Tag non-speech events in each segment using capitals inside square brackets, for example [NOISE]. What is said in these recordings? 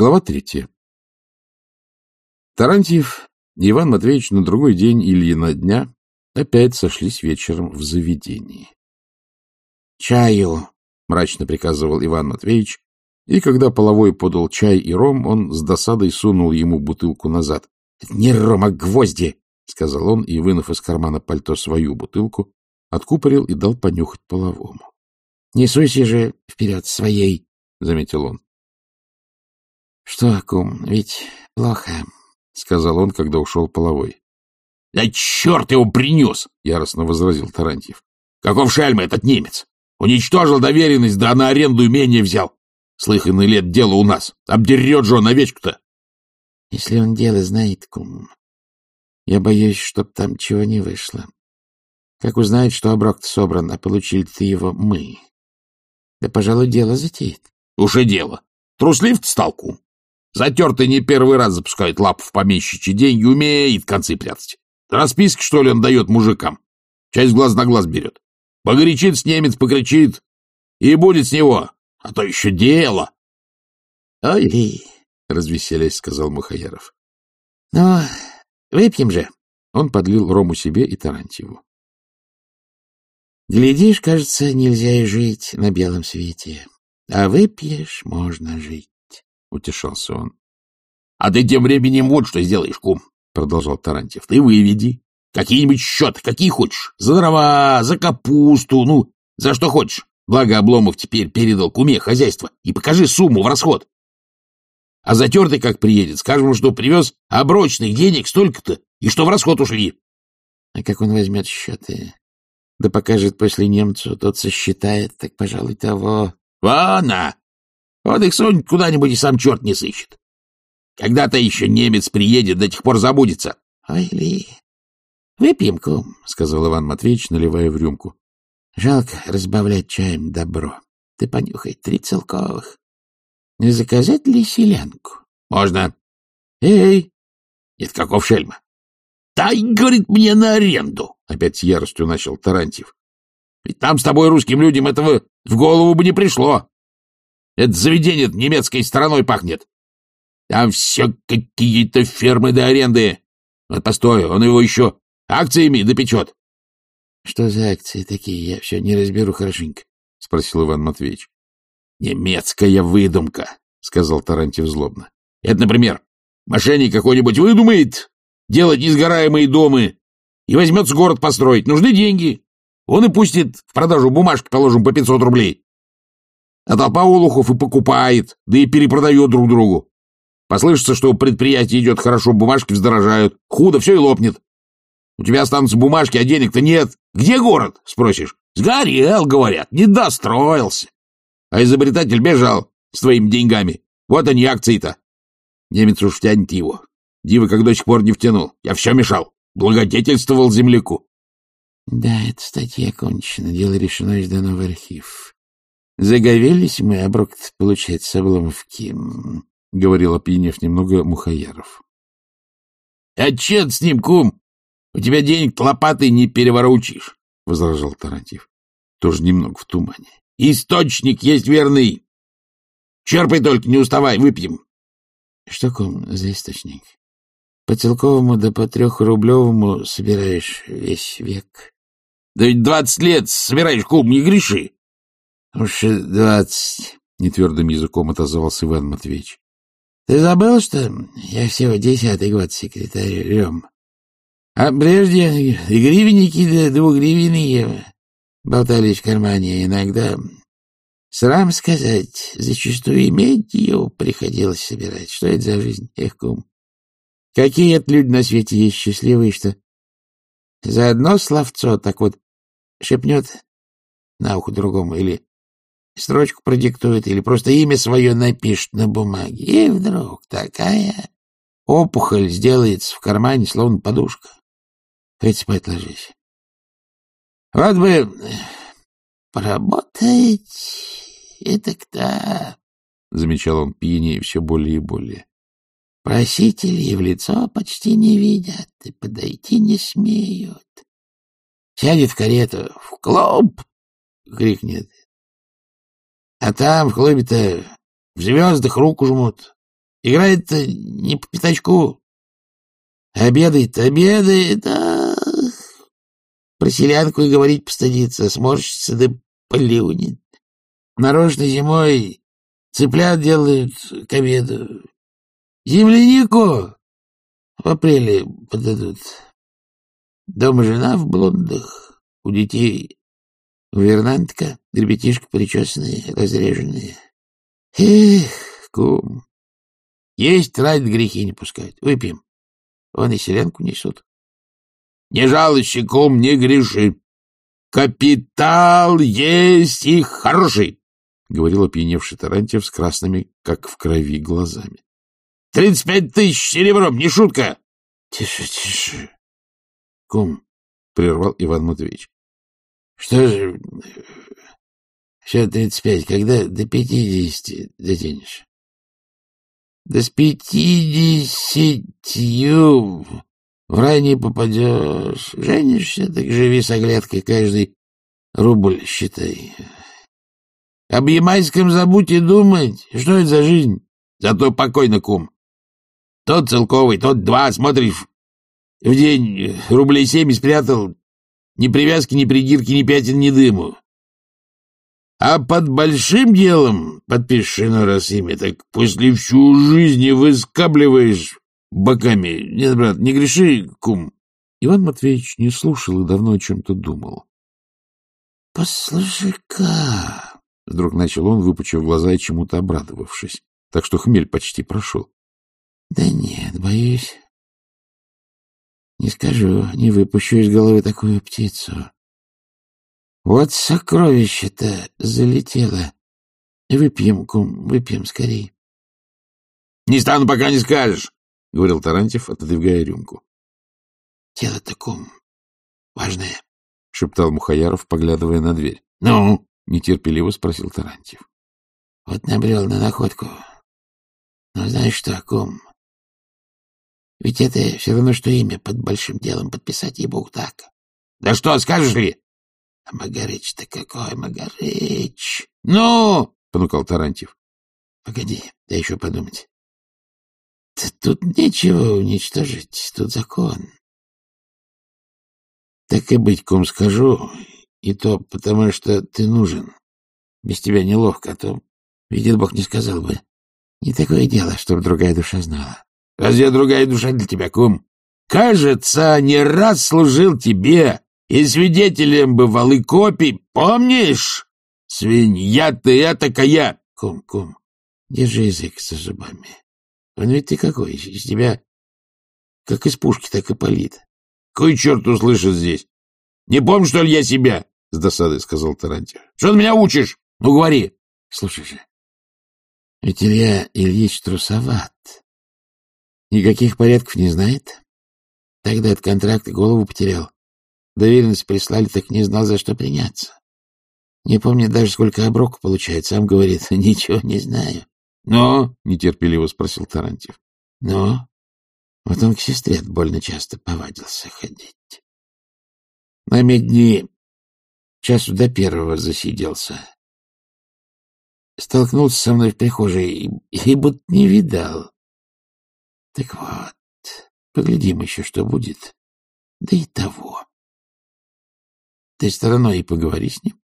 Глава третья. Тарантьев и Иван Матвеевич на другой день Ильина дня опять сошлись вечером в заведении. — Чаю! — мрачно приказывал Иван Матвеевич, и когда половой подал чай и ром, он с досадой сунул ему бутылку назад. — Не ром, а гвозди! — сказал он, и, вынув из кармана пальто свою бутылку, откупорил и дал понюхать половому. — Не суйся же вперед своей, — заметил он. — Что, кум, ведь плохо, — сказал он, когда ушел половой. — Да черт его принес! — яростно возразил Тарантьев. — Каков шальма этот немец! Уничтожил доверенность, да на аренду имение взял. Слыханный лет дело у нас. Обдерет же он овечку-то. — Если он дело знает, кум, я боюсь, чтоб там чего не вышло. Как узнает, что оброк собран, а получили-то его мы. Да, пожалуй, дело затеет. — Уже дело. Труслив-то стал, кум. Затертый не первый раз запускает лапу в помещичьи деньги, умеет концы прятать. Расписки, что ли, он дает мужикам? Часть глаз на глаз берет. Погорячит немец, покричит. И будет с него. А то еще дело. — Ой, — развеселясь, сказал Мухаяров. — Ну, выпьем же. Он подлил рому себе и Тарантьеву. Глядишь, кажется, нельзя и жить на белом свете. А выпьешь, можно жить. — утешался он. — А ты тем временем вот что сделаешь, кум, — продолжал Тарантьев. — Ты выведи. Какие-нибудь счеты, какие хочешь. За дрова, за капусту, ну, за что хочешь. Благо Обломов теперь передал куме хозяйство. И покажи сумму в расход. А затертый, как приедет, скажем, что привез оброчных денег столько-то, и что в расход ушли. А как он возьмет счеты? Да покажет после немцу, тот сосчитает, так, пожалуй, того. Вона! Вот их сунет куда-нибудь и сам черт не сыщет. Когда-то еще немец приедет, до тех пор забудется. — Ой, Ли, выпьем, кум, — сказал Иван Матвеевич, наливая в рюмку. — Жалко разбавлять чаем добро. Ты понюхай, три целковых. Не заказать ли селянку? — Можно. — Эй! — Это каков шельма? — Дай, говорит, мне на аренду, — опять с яростью начал Тарантьев. — Ведь там с тобой, русским людям, этого в голову бы не пришло. Это заведение немецкой стороной пахнет. Там все какие-то фермы до аренды. Вот постой, он его еще акциями допечет. — Что за акции такие? Я все не разберу хорошенько, — спросил Иван Матвеевич. — Немецкая выдумка, — сказал Тарантьев злобно. — Это, например, мошенник какой-нибудь выдумает делать несгораемые дома и возьмется город построить. Нужны деньги. Он и пустит в продажу бумажки, положим, по 500 рублей. А толпа олухов и покупает, да и перепродает друг другу. Послышится, что предприятие идет хорошо, бумажки вздорожают. Худо, все и лопнет. У тебя останутся бумажки, а денег-то нет. Где город? Спросишь. Сгорел, говорят, не достроился. А изобретатель бежал с твоими деньгами. Вот они, акции-то. Немец уж тянет его. Дива как до сих пор не втянул. Я все мешал. Благодетельствовал земляку. Да, эта статья кончена. Дело решено и сдано в архив. Заговелись мы, а брок получается, обломовки, — говорил, опьянев немного Мухаяров. — А чет с ним, кум? У тебя денег лопатой не переворучишь, — возражал Тарантьев. Тоже немного в тумане. — Источник есть верный. Черпай только, не уставай, выпьем. — Что, кум, за источник? По целковому да по трехрублевому собираешь весь век. — Да ведь двадцать лет собираешь, кум, не греши. — Уж двадцать, — нетвердым языком отозвался Иван Матвеевич. — Ты забыл, что я всего десятый год секретарем? А прежде гривенники да двугривенные болтались в кармане иногда. Срам сказать, зачастую иметь ее приходилось собирать. Что это за жизнь, эх, кум? Какие это люди на свете есть счастливые, что за одно словцо так вот шепнет на ухо другому или строчку продиктует или просто имя свое напишет на бумаге. И вдруг такая опухоль сделается в кармане, словно подушка. Хоть спать ложись. Вот бы поработать, это кто? — замечал он пьянее все более и более. Просители в лицо почти не видят и подойти не смеют. Сядет в карету, в клуб, крикнет, а там в клубе-то в звездах руку жмут. Играет не по пятачку. Обедает, обедает, ах. Про селянку и говорить постыдится, сморщится да плюнет. Нарочно зимой цыплят делают к обеду. Землянику в апреле подадут. Дома жена в блондах, у детей гувернантка, ребятишки причесанные, разреженные. Эх, кум, есть ради грехи не пускают. Выпьем. Вон и селенку несут. Не жалуйся, кум, не греши. Капитал есть и хороший, — говорил опьяневший Тарантьев с красными, как в крови, глазами. — Тридцать пять тысяч серебром, не шутка! — Тише, тише. — Кум, — прервал Иван Матвеевич. — Что же, все тридцать пять, когда до пятидесяти дотянешь? — Да с пятидесятью в рай не попадешь. Женишься, так живи с оглядкой каждый рубль, считай. Об Ямайском забудь и думать. Что это за жизнь? Зато покойно, кум. Тот целковый, тот два, смотришь, в день рублей семь спрятал. Ни привязки, ни придирки, ни пятен, ни дыму. А под большим делом, подпишешь на раз имя, так после всю жизнь выскабливаешь боками. Нет, брат, не греши, кум. Иван Матвеевич не слушал и давно о чем-то думал. — Послушай-ка, — вдруг начал он, выпучив глаза и чему-то обрадовавшись, так что хмель почти прошел. — Да нет, боюсь. Не скажу, не выпущу из головы такую птицу. Вот сокровище-то залетело. Выпьем, кум, выпьем скорей. — Не стану, пока не скажешь. — говорил Тарантьев, отодвигая рюмку. — Дело-то, кум, важное, — шептал Мухаяров, поглядывая на дверь. — Ну? — нетерпеливо спросил Тарантьев. — Вот набрел на находку. Но знаешь что, кум, ведь это все равно, что имя под большим делом подписать, ей-богу, так. — Да что, скажешь ли? — А Магарыч-то какой, Магарыч! — Ну! — понукал Тарантьев. — Погоди, дай еще подумать. Тут нечего уничтожить, тут закон. Так и быть, ком скажу, и то потому, что ты нужен. Без тебя неловко, а то, видит Бог, не сказал бы. Не такое дело, чтобы другая душа знала. Разве другая душа для тебя, кум? Кажется, не раз служил тебе, и свидетелем бывал, и копий, помнишь? Свинья ты этакая! Кум, кум, держи язык за зубами. Он ведь ты какой, из тебя как из пушки, так и палит. — Кой черт услышит здесь? Не помню, что ли, я себя? — с досадой сказал Тарантьев. — Что ты меня учишь? Ну, говори. — Слушай же, ведь Илья Ильич трусоват. Никаких порядков не знает. Тогда этот контракт голову потерял. Доверенность прислали, так не знал, за что приняться. Не помню даже, сколько оброку получает. Сам говорит, [LAUGHS] ничего не знаю. — Но? — нетерпеливо спросил Тарантьев. — Но? Вот он к сестре больно часто повадился ходить. На медни часу до первого засиделся. Столкнулся со мной в прихожей и, и будто не видал. Так вот, поглядим еще, что будет. Да и того. Ты стороной и поговори с ним,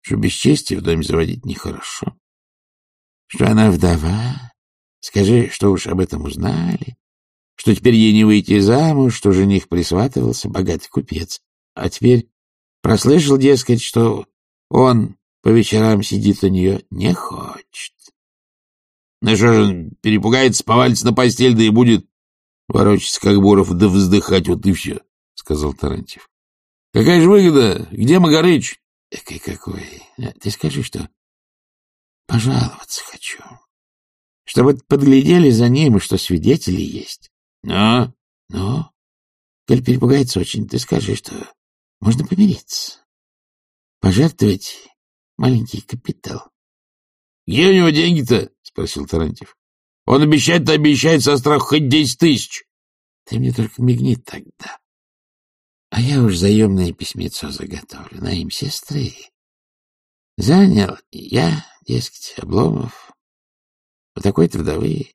что бесчестие в доме заводить нехорошо что она вдова. Скажи, что уж об этом узнали, что теперь ей не выйти замуж, что жених присватывался, богатый купец. А теперь прослышал, дескать, что он по вечерам сидит у нее, не хочет. Ну что же, перепугается, повалится на постель, да и будет ворочаться, как Боров, да вздыхать, вот и все, — сказал Тарантьев. — Какая же выгода? Где Магарыч? — Какой какой? Ты скажи, что Пожаловаться хочу. Чтобы подглядели за ним, и что свидетели есть. Но? Но? Коль перепугается очень, ты скажи, что можно помириться. Пожертвовать маленький капитал. — Где у него деньги-то? — спросил Тарантьев. — Он обещает-то обещает со страху хоть десять тысяч. — Ты мне только мигни тогда. А я уж заемное письмецо заготовлю на им сестры. Занял я Дескать, Обломов, вы такой трудовые,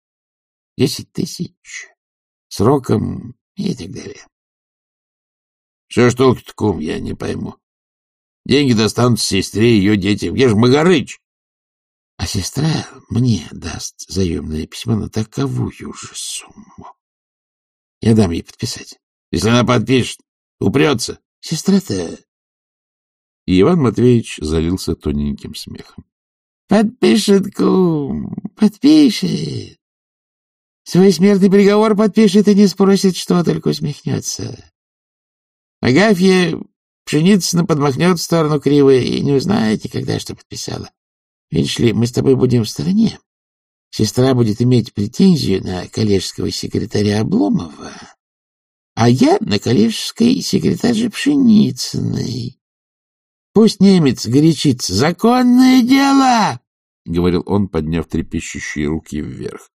десять тысяч, сроком и так далее. — Что ж толку-то, кум, я не пойму. Деньги достанутся сестре и ее детям. Где же Магарыч? А сестра мне даст заемное письмо на таковую же сумму. Я дам ей подписать. Если она подпишет, упрется. Сестра-то... И Иван Матвеевич залился тоненьким смехом. Подпишет, кум, подпишет. Свой смертный приговор подпишет и не спросит, что, только усмехнется. Агафья Пшеницына подмахнет в сторону кривой и не узнает никогда, что подписала. Видишь ли, мы с тобой будем в стороне. Сестра будет иметь претензию на коллежского секретаря Обломова, а я на коллежской секретарше Пшеницыной. Пусть немец горячится. Законное дело! — говорил он, подняв трепещущие руки вверх.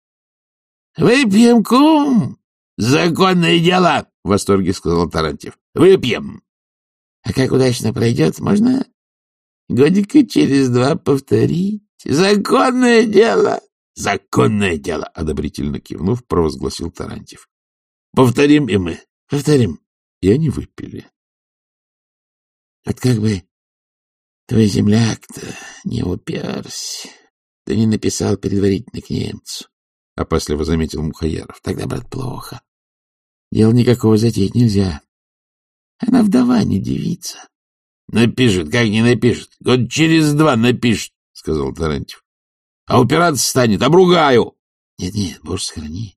— Выпьем, кум! — Законное дело! — в восторге сказал Тарантьев. — Выпьем! А как удачно пройдет, можно годика через два повторить. Законное дело! Законное дело! Одобрительно кивнув, провозгласил Тарантьев. Повторим и мы. Повторим. И они выпили. Вот как бы твой земляк-то не уперся, да не написал предварительно к немцу, — опасливо заметил Мухаяров. Тогда, брат, плохо. Дел никакого затеять нельзя. Она вдова, не девица. — Напишет, как не напишет. Год через два напишет, — сказал Тарантьев. — А упираться станет, обругаю. Нет, — Нет-нет, боже, сохрани.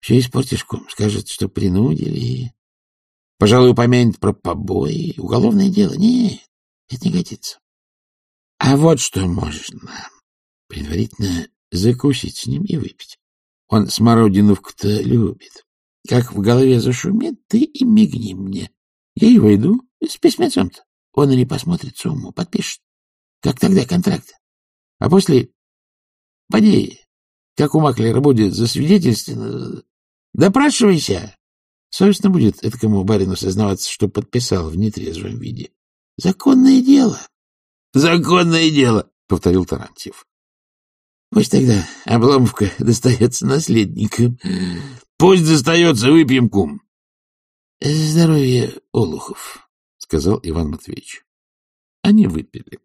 Все испортишь, ком. Скажет, что принудили. Пожалуй, упомянет про побои. Уголовное дело. Нет, это не годится. А вот что можно. Предварительно закусить с ним и выпить. Он смородиновку-то любит. Как в голове зашумит, ты и мигни мне. Я и войду с письмецом-то. Он или посмотрит сумму, подпишет. Как тогда контракт. А после... Поди, как у Маклера будет засвидетельствовано, допрашивайся. Совестно будет этому барину сознаваться, что подписал в нетрезвом виде. Законное дело. Законное дело, — повторил Тарантьев. Пусть тогда Обломовка [LAUGHS] достается наследникам. Пусть достается, выпьем, кум. — Здоровье, Олухов, — сказал Иван Матвеевич. Они выпили.